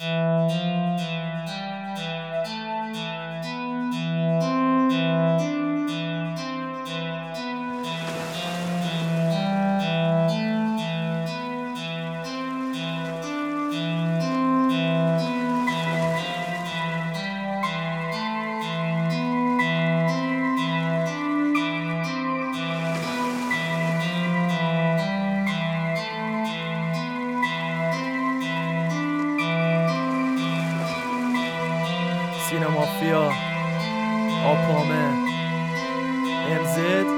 Música سینا مافیا. آپامه امزد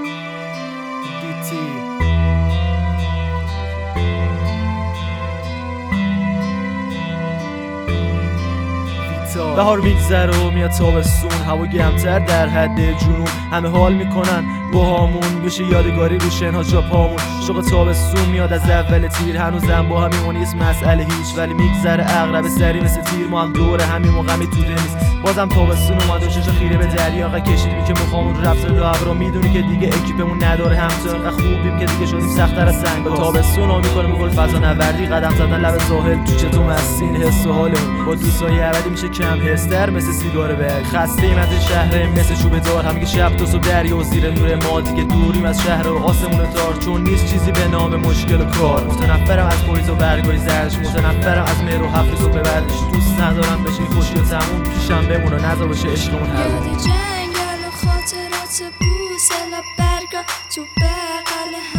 بهار میگذره و میاد تابستون. هوا گرمتر در حد جنون همه حال می‌کنن. با همون بشه یادگاری رو شنها جا پامون. شوق تابستون میاد از اول تیر. هنوزم با همین نیست مسئله هیچ. ولی میگذره اغرب سری مثل تیر. ما هم دور همین موقع تو نیست. بازم تابستون اومد و چشا خیره به دریا. کشیدیم که مخامون رفت رو ابرا. می‌دونی که دیگه اکیپمون نداره. همتا خوبیم که دیگه شدیم سختتر از سنگ. تابستون ها می‌کنه گل فضا نوردی. قدم زدن لب ساحل تو چطور مستین. حس و حالمون. با دوستای ابدی میشه کم هستر مثل سیگار برگ. خسته ایم از شهر مثل چوب دار. همین که شب تا صبح دریا و زیر نور ما. دیگه دوریم از شهر و آسمون تار. چون نیست چیزی به نام مشکل و کار. متنفرم از پاییز و برگای زردش متنفرم از مهر و هفت صبح بعدش. دوست ندارم بشه خوشی و تموم پیشم بمونه نذار باشه عشقمون هر جنگل و خاطرات بوسلا برگا تو بغل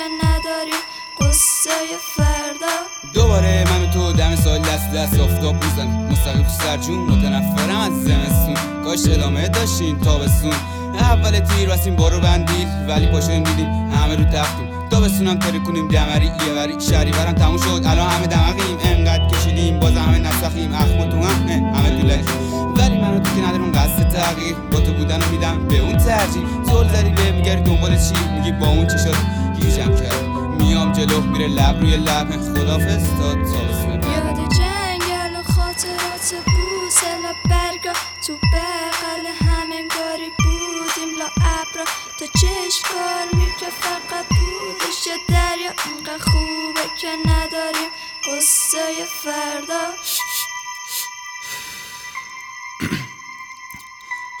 که نداریم قصه فردا. دوباره من تو دم سال دست دست آفتاب بوزن مستقیم تو سرجون متنفرم از زمستون. کاش ادامه داشتین تابستون. اول تیر وسیم بارو بندید ولی پاشویم دیدیم همه رو تختیم. تابستونم تری کنیم دمری یه وری. شهری برم تموم شد الان همه دمقیم انقدر کشیدیم باز همه نسخیم. اخم تو هم همه تو ولی منو تو که ندارم قصد تغییر. با تو بودن میدم به اون ترجیح. زل زدی به میگری دنبال چی؟ میگی با اون چی شد؟ گیجم کرد میام جلو میره لب روی لب. خدافز تا یاد جنگل و خاطرات بوسلا برگا تو بغل همنگاری بودیم. لا ابرا تا چشکار که فقط بودش. دریا انقدر خوبه که نداریم قصه فردا.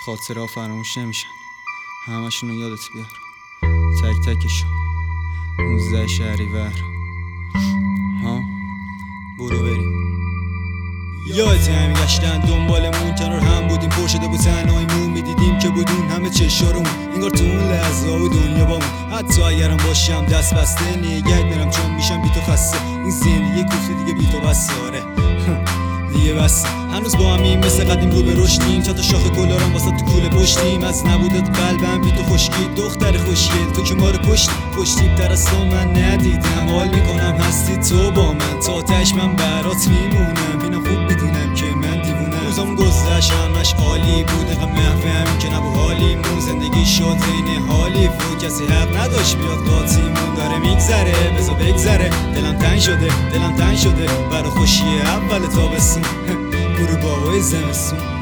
خاطرها فراموش نمیشن. همشون رو یادت بیار. تک تکشون 19 شهریور ها؟ برو بریم. یادت هم گشتن دنبالمون کنار هم بودیم. پر شده بود تنهاییمون می‌دیدیم که بودیم همه چشارمون. انگار تو اون لحظه و دنیا بامون حتی اگرم باشم دست بسته نگهت میرم چون میشم بی تو خسته. این زندگی کوفته دیگه بی تو بسته. آره. دیگه بس. هنوز با همین مثل قدیم رو به رشدیم. چند تا شاخ گلارم واسه تو کوله پشتیم. از نبودت قلبم بی تو خشکی. دختر خوشگل تو که ما رو کشتی. پشتی تر از من ندیدم. حال می‌کنم هستی تو با من. تا تش من برات میمونم اینم خوب بدونم که من دیوونم. روزم گذشت همش عالی بود. اقا محو که نبو حالی مون زندگی شد بود کسی حق نداشت بیاد قاطیمون داره میگذره. بزا بگذره. دلم تنگ شده دلم تنگ شده. برا خوشی اول تابستون برو بابای زمستون.